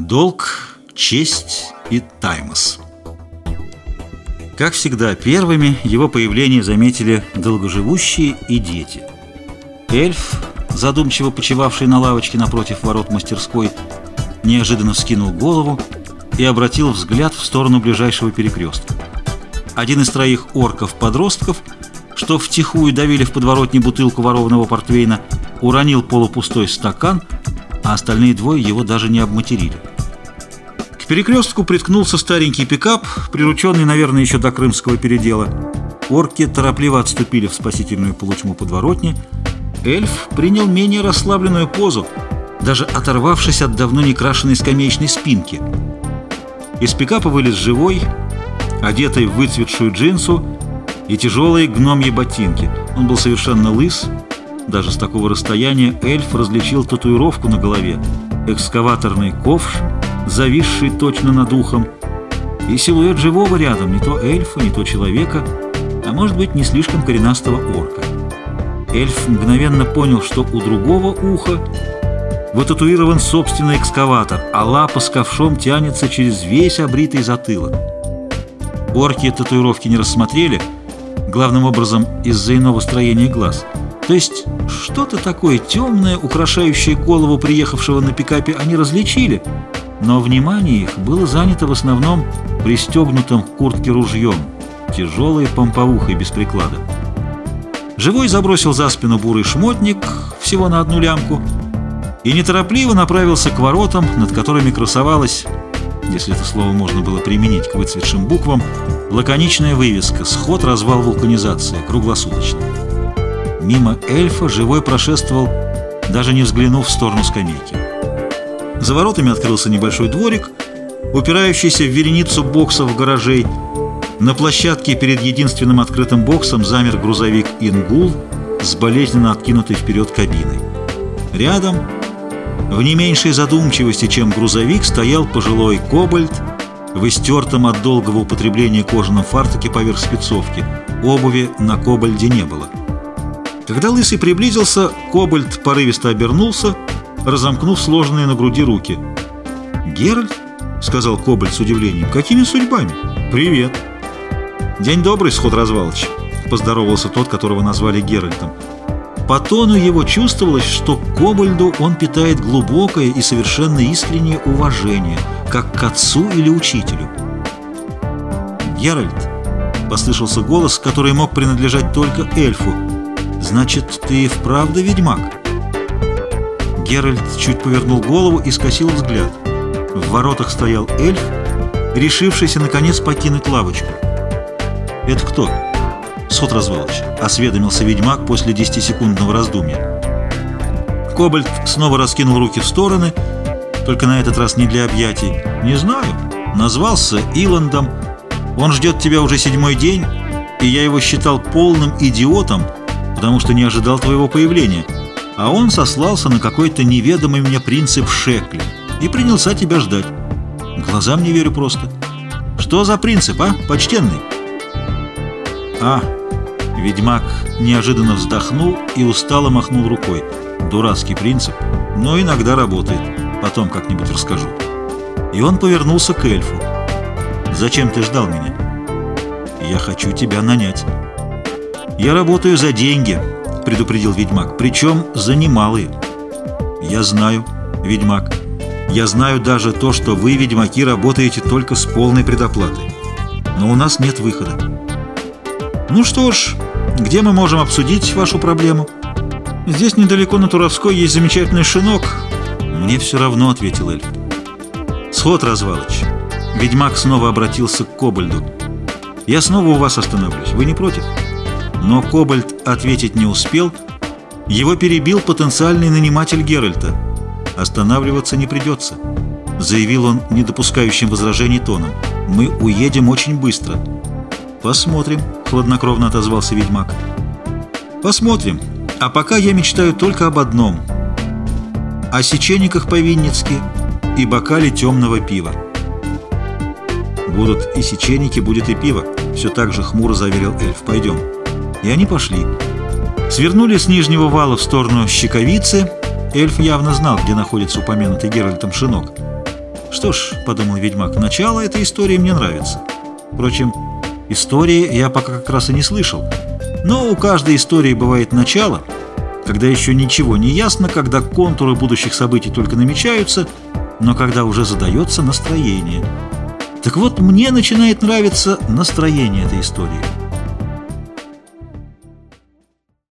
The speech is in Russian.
Долг, честь и таймос. Как всегда, первыми его появление заметили долгоживущие и дети. Эльф, задумчиво почивавший на лавочке напротив ворот мастерской, неожиданно вскинул голову и обратил взгляд в сторону ближайшего перекрестка. Один из троих орков-подростков, что втихую давили в подворотне бутылку ворованного портвейна, уронил полупустой стакан, а остальные двое его даже не обматерили. Перекрестку приткнулся старенький пикап, прирученный, наверное, еще до крымского передела. Орки торопливо отступили в спасительную полутьму подворотни. Эльф принял менее расслабленную позу, даже оторвавшись от давно не крашенной скамеечной спинки. Из пикапа вылез живой, одетый в выцветшую джинсу и тяжелые гномьи ботинки. Он был совершенно лыс, даже с такого расстояния эльф различил татуировку на голове, экскаваторный ковш, зависший точно над ухом, и силуэт живого рядом, не то эльфа, не то человека, а может быть не слишком коренастого орка. Эльф мгновенно понял, что у другого уха вытатуирован собственный экскаватор, а лапа с ковшом тянется через весь обритый затылок. Орки татуировки не рассмотрели, главным образом из-за иного строения глаз – то есть что-то такое темное, украшающее голову приехавшего на пикапе, они различили, но внимание их было занято в основном пристегнутым к куртке ружьем, тяжелой помповухой без приклада. Живой забросил за спину бурый шмотник всего на одну лямку и неторопливо направился к воротам, над которыми красовалась, если это слово можно было применить к выцветшим буквам, лаконичная вывеска «Сход, развал, вулканизация. Круглосуточно». Мимо эльфа живой прошествовал, даже не взглянув в сторону скамейки. За воротами открылся небольшой дворик, упирающийся в вереницу боксов гаражей. На площадке перед единственным открытым боксом замер грузовик «Ингул» с болезненно откинутой вперед кабиной. Рядом, в не меньшей задумчивости, чем грузовик, стоял пожилой кобальт в истертом от долгого употребления кожаном фартуке поверх спецовки. Обуви на кобальде не было. Когда Лысый приблизился, Кобальт порывисто обернулся, разомкнув сложенные на груди руки. «Геральт?» — сказал Кобальт с удивлением. «Какими судьбами?» «Привет!» «День добрый, сход развалыч!» — поздоровался тот, которого назвали Геральтом. По тону его чувствовалось, что к Кобальду он питает глубокое и совершенно искреннее уважение, как к отцу или учителю. «Геральт!» — послышался голос, который мог принадлежать только эльфу — «Значит, ты вправду ведьмак?» Геральт чуть повернул голову и скосил взгляд. В воротах стоял эльф, решившийся, наконец, покинуть лавочку. «Это кто?» «Сот Развалыч», — осведомился ведьмак после десятисекундного раздумья. Кобальт снова раскинул руки в стороны, только на этот раз не для объятий. «Не знаю. Назвался Иландом. Он ждет тебя уже седьмой день, и я его считал полным идиотом, потому что не ожидал твоего появления, а он сослался на какой-то неведомый мне принцип Шекли и принялся тебя ждать. Глазам не верю просто. Что за принцип, а, почтенный? А, ведьмак неожиданно вздохнул и устало махнул рукой. Дурацкий принцип, но иногда работает. Потом как-нибудь расскажу. И он повернулся к эльфу. «Зачем ты ждал меня?» «Я хочу тебя нанять». «Я работаю за деньги», — предупредил ведьмак, — «причем за немалые». «Я знаю, ведьмак. Я знаю даже то, что вы, ведьмаки, работаете только с полной предоплатой. Но у нас нет выхода». «Ну что ж, где мы можем обсудить вашу проблему?» «Здесь недалеко на Туровской есть замечательный шинок». «Мне все равно», — ответил эльф. «Сход, Развалыч». Ведьмак снова обратился к Кобальду. «Я снова у вас остановлюсь. Вы не против?» Но Кобальт ответить не успел. Его перебил потенциальный наниматель Геральта. «Останавливаться не придется», — заявил он не допускающим возражений тоном. «Мы уедем очень быстро». «Посмотрим», — хладнокровно отозвался ведьмак. «Посмотрим. А пока я мечтаю только об одном. О сеченниках по-винницки и бокале темного пива». «Будут и сеченники, будет и пиво», — все так же хмуро заверил эльф. «Пойдем». И они пошли. Свернули с нижнего вала в сторону Щековицы. Эльф явно знал, где находится упомянутый Геральтом шинок. Что ж, подумал ведьмак, начало этой истории мне нравится. Впрочем, истории я пока как раз и не слышал. Но у каждой истории бывает начало, когда еще ничего не ясно, когда контуры будущих событий только намечаются, но когда уже задается настроение. Так вот, мне начинает нравиться настроение этой истории.